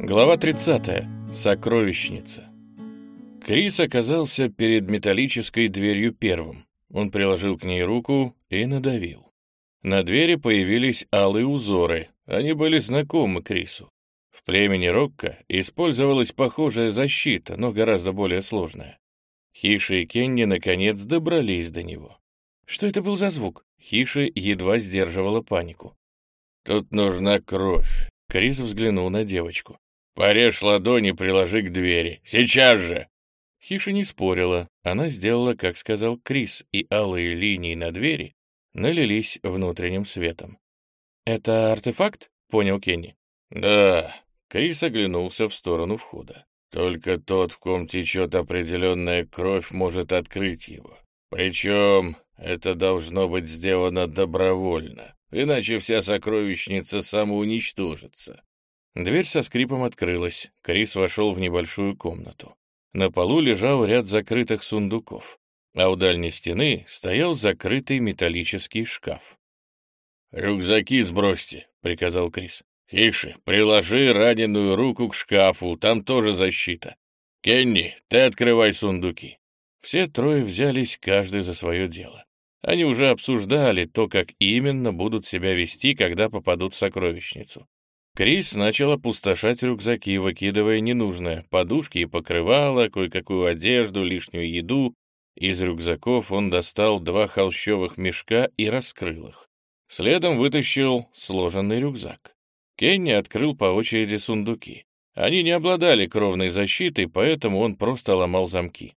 Глава 30. Сокровищница. Крис оказался перед металлической дверью первым. Он приложил к ней руку и надавил. На двери появились алые узоры. Они были знакомы Крису. В племени Рокко использовалась похожая защита, но гораздо более сложная. Хиши и Кенни наконец добрались до него. Что это был за звук? Хиши едва сдерживала панику. «Тут нужна кровь», — Крис взглянул на девочку. «Порежь ладони, приложи к двери. Сейчас же!» Хиша не спорила. Она сделала, как сказал Крис, и алые линии на двери налились внутренним светом. «Это артефакт?» — понял Кенни. «Да». Крис оглянулся в сторону входа. «Только тот, в ком течет определенная кровь, может открыть его. Причем это должно быть сделано добровольно, иначе вся сокровищница самоуничтожится». Дверь со скрипом открылась. Крис вошел в небольшую комнату. На полу лежал ряд закрытых сундуков, а у дальней стены стоял закрытый металлический шкаф. «Рюкзаки сбросьте», — приказал Крис. «Хиши, приложи раненую руку к шкафу, там тоже защита. Кенни, ты открывай сундуки». Все трое взялись каждый за свое дело. Они уже обсуждали то, как именно будут себя вести, когда попадут в сокровищницу. Крис начал опустошать рюкзаки, выкидывая ненужное — подушки и покрывала, кое-какую одежду, лишнюю еду. Из рюкзаков он достал два холщовых мешка и раскрыл их. Следом вытащил сложенный рюкзак. Кенни открыл по очереди сундуки. Они не обладали кровной защитой, поэтому он просто ломал замки.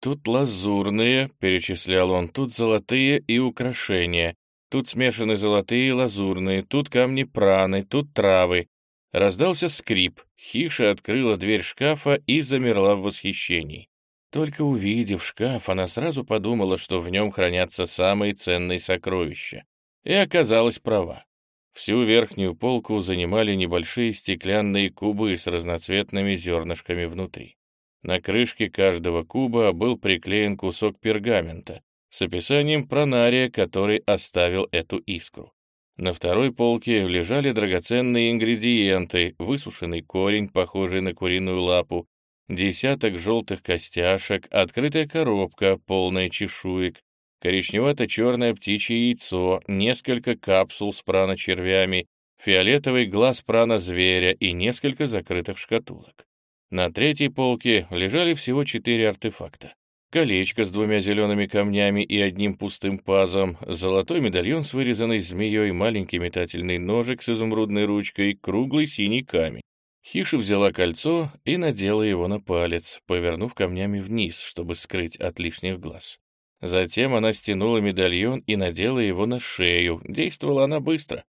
«Тут лазурные», — перечислял он, — «тут золотые и украшения. Тут смешаны золотые и лазурные, тут камни праны, тут травы. Раздался скрип. Хиша открыла дверь шкафа и замерла в восхищении. Только увидев шкаф, она сразу подумала, что в нем хранятся самые ценные сокровища. И оказалась права. Всю верхнюю полку занимали небольшие стеклянные кубы с разноцветными зернышками внутри. На крышке каждого куба был приклеен кусок пергамента, с описанием пронария, который оставил эту искру. На второй полке лежали драгоценные ингредиенты, высушенный корень, похожий на куриную лапу, десяток желтых костяшек, открытая коробка, полная чешуек, коричневато-черное птичье яйцо, несколько капсул с праночервями, фиолетовый глаз прана-зверя и несколько закрытых шкатулок. На третьей полке лежали всего четыре артефакта колечко с двумя зелеными камнями и одним пустым пазом, золотой медальон с вырезанной змеей, маленький метательный ножик с изумрудной ручкой, круглый синий камень. Хиша взяла кольцо и надела его на палец, повернув камнями вниз, чтобы скрыть от лишних глаз. Затем она стянула медальон и надела его на шею. Действовала она быстро.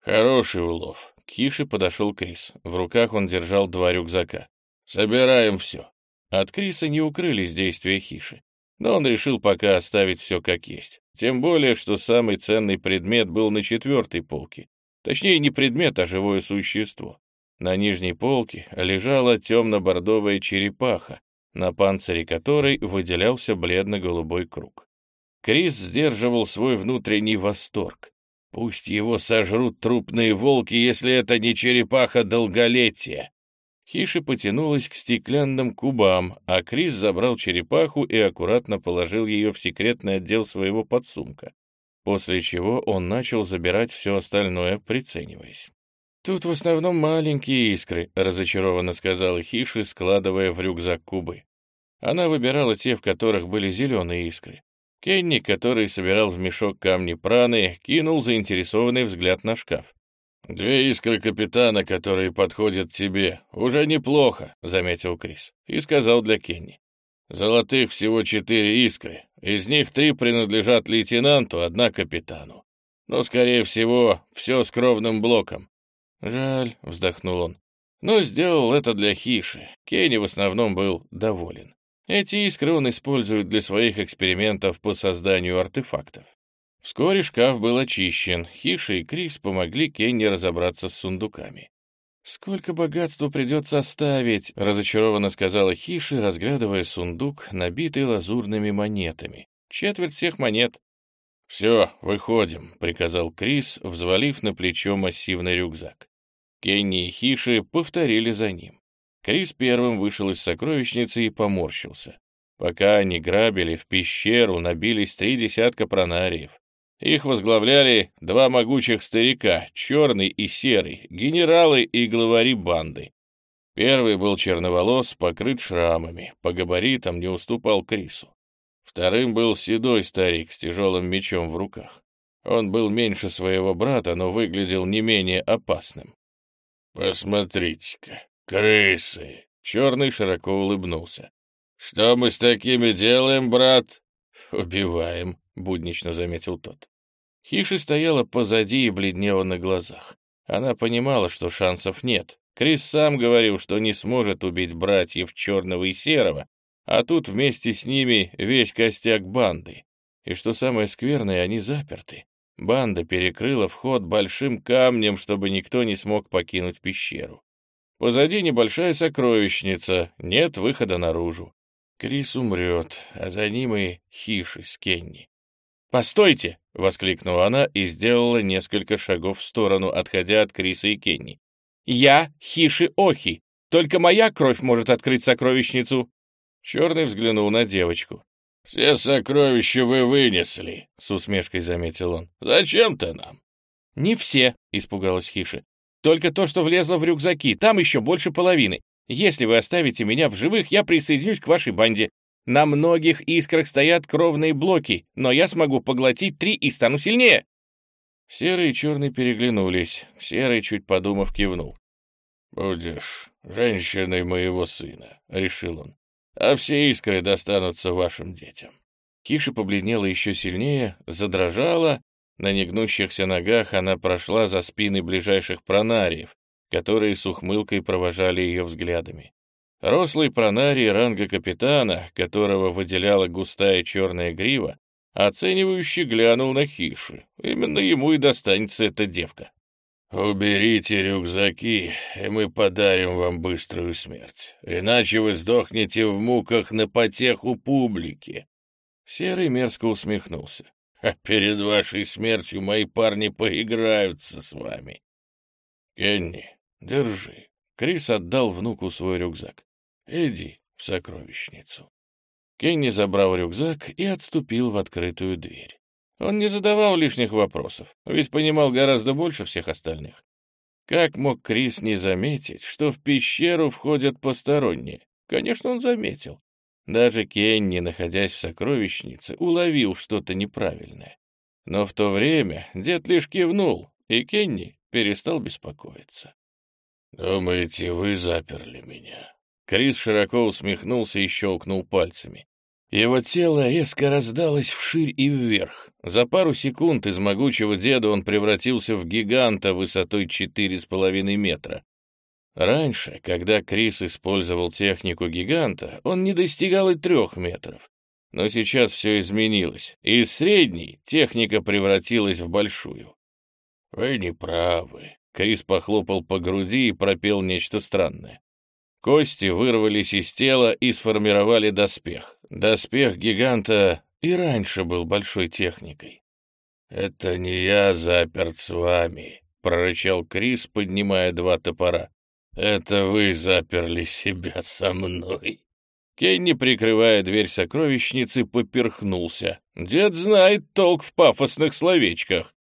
«Хороший улов». К Хише подошел Крис. В руках он держал два рюкзака. «Собираем все. От Криса не укрылись действия Хиши, но он решил пока оставить все как есть. Тем более, что самый ценный предмет был на четвертой полке. Точнее, не предмет, а живое существо. На нижней полке лежала темно-бордовая черепаха, на панцире которой выделялся бледно-голубой круг. Крис сдерживал свой внутренний восторг. Пусть его сожрут трупные волки, если это не черепаха долголетия. Хиша потянулась к стеклянным кубам, а Крис забрал черепаху и аккуратно положил ее в секретный отдел своего подсумка, после чего он начал забирать все остальное, прицениваясь. «Тут в основном маленькие искры», — разочарованно сказала Хиши, складывая в рюкзак кубы. Она выбирала те, в которых были зеленые искры. Кенни, который собирал в мешок камни праны, кинул заинтересованный взгляд на шкаф. «Две искры капитана, которые подходят тебе, уже неплохо», — заметил Крис, и сказал для Кенни. «Золотых всего четыре искры, из них три принадлежат лейтенанту, одна капитану. Но, скорее всего, все с кровным блоком». «Жаль», — вздохнул он. Но сделал это для Хиши. Кенни в основном был доволен. Эти искры он использует для своих экспериментов по созданию артефактов. Вскоре шкаф был очищен. Хиша и Крис помогли Кенни разобраться с сундуками. «Сколько богатства придется оставить?» — разочарованно сказала Хиши, разглядывая сундук, набитый лазурными монетами. «Четверть всех монет». «Все, выходим», — приказал Крис, взвалив на плечо массивный рюкзак. Кенни и Хиши повторили за ним. Крис первым вышел из сокровищницы и поморщился. Пока они грабили, в пещеру набились три десятка пронариев. Их возглавляли два могучих старика, черный и серый, генералы и главари банды. Первый был черноволос, покрыт шрамами, по габаритам не уступал Крису. Вторым был седой старик с тяжелым мечом в руках. Он был меньше своего брата, но выглядел не менее опасным. «Посмотрите-ка, крысы!» Черный широко улыбнулся. «Что мы с такими делаем, брат?» «Убиваем», — буднично заметил тот. Хиши стояла позади и бледнела на глазах. Она понимала, что шансов нет. Крис сам говорил, что не сможет убить братьев Черного и Серого, а тут вместе с ними весь костяк банды. И что самое скверное, они заперты. Банда перекрыла вход большим камнем, чтобы никто не смог покинуть пещеру. Позади небольшая сокровищница, нет выхода наружу. Крис умрет, а за ним и Хиши с Кенни. «Постойте!» — воскликнула она и сделала несколько шагов в сторону, отходя от Криса и Кенни. «Я Хиши-Охи! Только моя кровь может открыть сокровищницу!» Черный взглянул на девочку. «Все сокровища вы вынесли», — с усмешкой заметил он. «Зачем-то нам?» «Не все», — испугалась Хиши. «Только то, что влезло в рюкзаки, там еще больше половины. Если вы оставите меня в живых, я присоединюсь к вашей банде. На многих искрах стоят кровные блоки, но я смогу поглотить три и стану сильнее. Серый и черный переглянулись. Серый, чуть подумав, кивнул. «Будешь женщиной моего сына», — решил он. «А все искры достанутся вашим детям». Киша побледнела еще сильнее, задрожала. На негнущихся ногах она прошла за спины ближайших пронариев, которые с ухмылкой провожали ее взглядами. Рослый пронарий ранга капитана, которого выделяла густая черная грива, оценивающий глянул на Хиши. Именно ему и достанется эта девка. «Уберите рюкзаки, и мы подарим вам быструю смерть. Иначе вы сдохнете в муках на потеху публики». Серый мерзко усмехнулся. «А перед вашей смертью мои парни поиграются с вами». «Кенни, держи». Крис отдал внуку свой рюкзак. Иди в сокровищницу. Кенни забрал рюкзак и отступил в открытую дверь. Он не задавал лишних вопросов, ведь понимал гораздо больше всех остальных. Как мог Крис не заметить, что в пещеру входят посторонние? Конечно, он заметил. Даже Кенни, находясь в сокровищнице, уловил что-то неправильное. Но в то время дед лишь кивнул, и Кенни перестал беспокоиться. «Думаете, вы заперли меня?» Крис широко усмехнулся и щелкнул пальцами. Его тело резко раздалось вширь и вверх. За пару секунд из могучего деда он превратился в гиганта высотой четыре с половиной метра. Раньше, когда Крис использовал технику гиганта, он не достигал и трех метров. Но сейчас все изменилось. Из средней техника превратилась в большую. «Вы не правы», — Крис похлопал по груди и пропел нечто странное. Кости вырвались из тела и сформировали доспех. Доспех гиганта и раньше был большой техникой. «Это не я заперт с вами», — прорычал Крис, поднимая два топора. «Это вы заперли себя со мной». Кенни, прикрывая дверь сокровищницы, поперхнулся. Дед знает толк в пафосных словечках.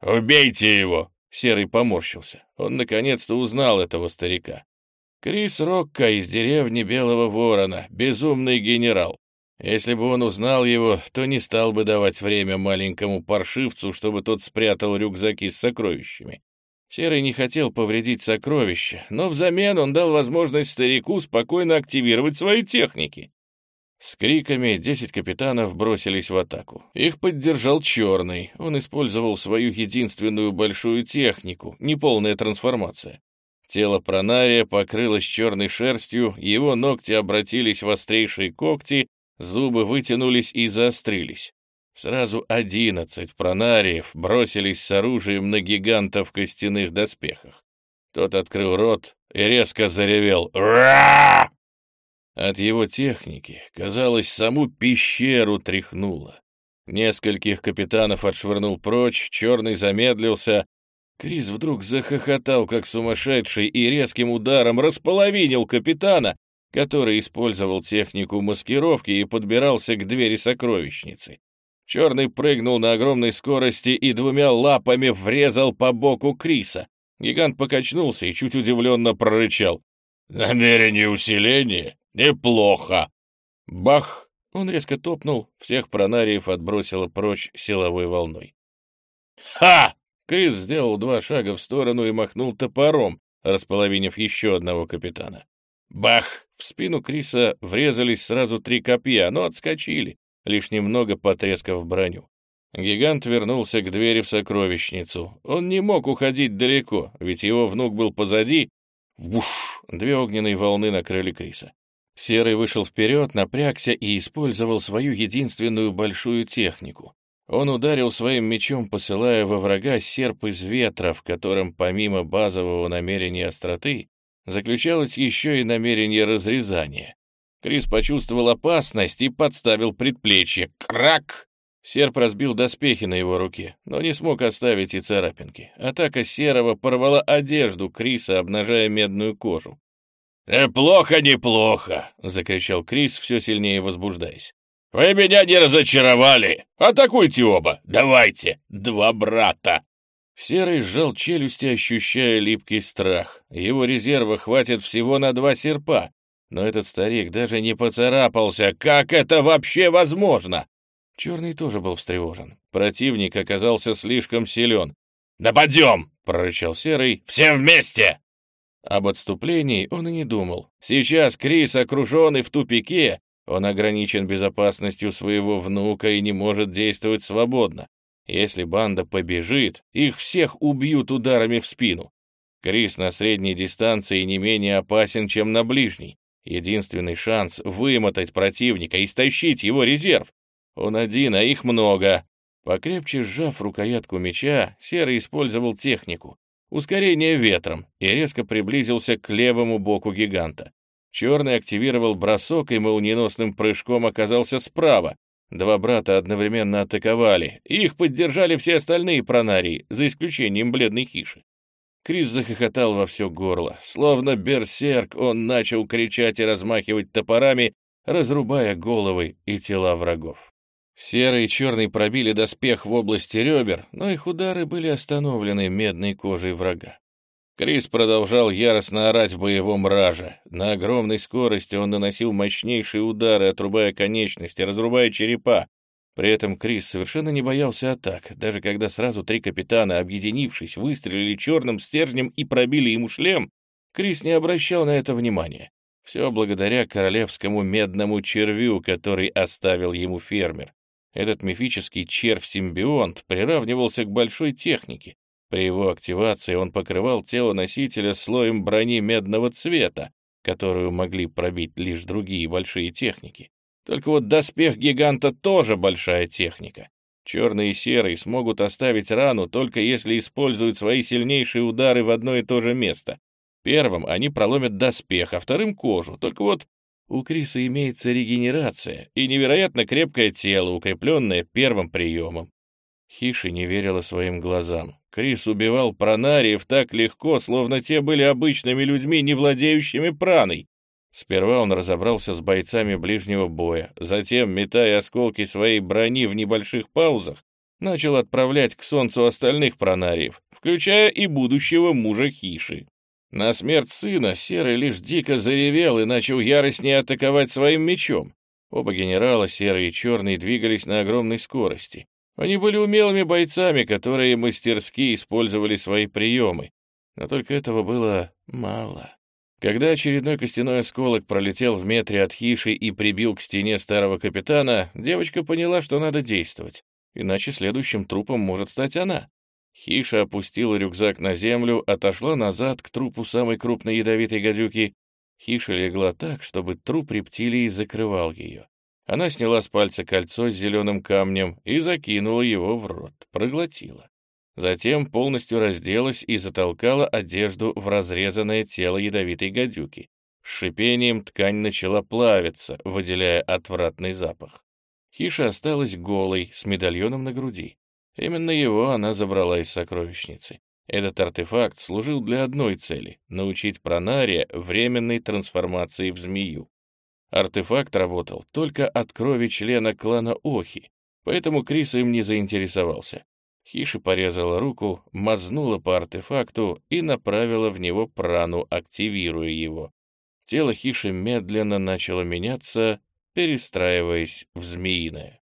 «Убейте его!» — Серый поморщился. Он наконец-то узнал этого старика. Крис Рокко из деревни Белого Ворона, безумный генерал. Если бы он узнал его, то не стал бы давать время маленькому паршивцу, чтобы тот спрятал рюкзаки с сокровищами. Серый не хотел повредить сокровища, но взамен он дал возможность старику спокойно активировать свои техники. С криками десять капитанов бросились в атаку. Их поддержал Черный. Он использовал свою единственную большую технику, неполная трансформация. Тело пронария покрылось черной шерстью, его ногти обратились в острейшие когти, зубы вытянулись и заострились. Сразу одиннадцать пронариев бросились с оружием на гиганта в костяных доспехах. Тот открыл рот и резко заревел «Ра!». От его техники, казалось, саму пещеру тряхнуло. Нескольких капитанов отшвырнул прочь, черный замедлился, Крис вдруг захохотал, как сумасшедший, и резким ударом располовинил капитана, который использовал технику маскировки и подбирался к двери сокровищницы. Черный прыгнул на огромной скорости и двумя лапами врезал по боку Криса. Гигант покачнулся и чуть удивленно прорычал. «Намерение усиления? Неплохо!» Бах! Он резко топнул, всех пронариев отбросило прочь силовой волной. «Ха!» Крис сделал два шага в сторону и махнул топором, располовинив еще одного капитана. Бах! В спину Криса врезались сразу три копья, но отскочили, лишь немного потрескав броню. Гигант вернулся к двери в сокровищницу. Он не мог уходить далеко, ведь его внук был позади. Вуш! Две огненные волны накрыли Криса. Серый вышел вперед, напрягся и использовал свою единственную большую технику. Он ударил своим мечом, посылая во врага серп из ветра, в котором помимо базового намерения остроты заключалось еще и намерение разрезания. Крис почувствовал опасность и подставил предплечье. Крак! Серп разбил доспехи на его руке, но не смог оставить и царапинки. Атака Серого порвала одежду Криса, обнажая медную кожу. «Неплохо, неплохо!» — закричал Крис, все сильнее возбуждаясь. «Вы меня не разочаровали! Атакуйте оба! Давайте! Два брата!» Серый сжал челюсти, ощущая липкий страх. Его резерва хватит всего на два серпа. Но этот старик даже не поцарапался. Как это вообще возможно? Черный тоже был встревожен. Противник оказался слишком силен. «Нападем!» — прорычал Серый. «Все вместе!» Об отступлении он и не думал. Сейчас Крис, окруженный в тупике, он ограничен безопасностью своего внука и не может действовать свободно. Если банда побежит, их всех убьют ударами в спину. Крис на средней дистанции не менее опасен, чем на ближней. Единственный шанс — вымотать противника и стащить его резерв. Он один, а их много. Покрепче сжав рукоятку меча, Серый использовал технику. Ускорение ветром и резко приблизился к левому боку гиганта. Черный активировал бросок и молниеносным прыжком оказался справа. Два брата одновременно атаковали, их поддержали все остальные пронарии, за исключением бледной хиши. Крис захохотал во все горло. Словно берсерк, он начал кричать и размахивать топорами, разрубая головы и тела врагов. Серый и черный пробили доспех в области ребер, но их удары были остановлены медной кожей врага. Крис продолжал яростно орать в боевом раже. На огромной скорости он наносил мощнейшие удары, отрубая конечности, разрубая черепа. При этом Крис совершенно не боялся атак, даже когда сразу три капитана, объединившись, выстрелили черным стержнем и пробили ему шлем, Крис не обращал на это внимания. Все благодаря королевскому медному червю, который оставил ему фермер. Этот мифический червь-симбионт приравнивался к большой технике, при его активации он покрывал тело носителя слоем брони медного цвета, которую могли пробить лишь другие большие техники. Только вот доспех гиганта тоже большая техника. Черный и серый смогут оставить рану только если используют свои сильнейшие удары в одно и то же место. Первым они проломят доспех, а вторым — кожу. Только вот у Криса имеется регенерация и невероятно крепкое тело, укрепленное первым приемом. Хиши не верила своим глазам. Крис убивал пронариев так легко, словно те были обычными людьми, не владеющими праной. Сперва он разобрался с бойцами ближнего боя, затем, метая осколки своей брони в небольших паузах, начал отправлять к солнцу остальных пронариев, включая и будущего мужа Хиши. На смерть сына Серый лишь дико заревел и начал яростнее атаковать своим мечом. Оба генерала, Серый и Черный, двигались на огромной скорости. Они были умелыми бойцами, которые мастерски использовали свои приемы. Но только этого было мало. Когда очередной костяной осколок пролетел в метре от хиши и прибил к стене старого капитана, девочка поняла, что надо действовать, иначе следующим трупом может стать она. Хиша опустила рюкзак на землю, отошла назад к трупу самой крупной ядовитой гадюки. Хиша легла так, чтобы труп рептилии закрывал ее. Она сняла с пальца кольцо с зеленым камнем и закинула его в рот, проглотила. Затем полностью разделась и затолкала одежду в разрезанное тело ядовитой гадюки. С шипением ткань начала плавиться, выделяя отвратный запах. Хиша осталась голой, с медальоном на груди. Именно его она забрала из сокровищницы. Этот артефакт служил для одной цели — научить Пронария временной трансформации в змею. Артефакт работал только от крови члена клана Охи, поэтому Крис им не заинтересовался. Хиши порезала руку, мазнула по артефакту и направила в него прану, активируя его. Тело Хиши медленно начало меняться, перестраиваясь в змеиное.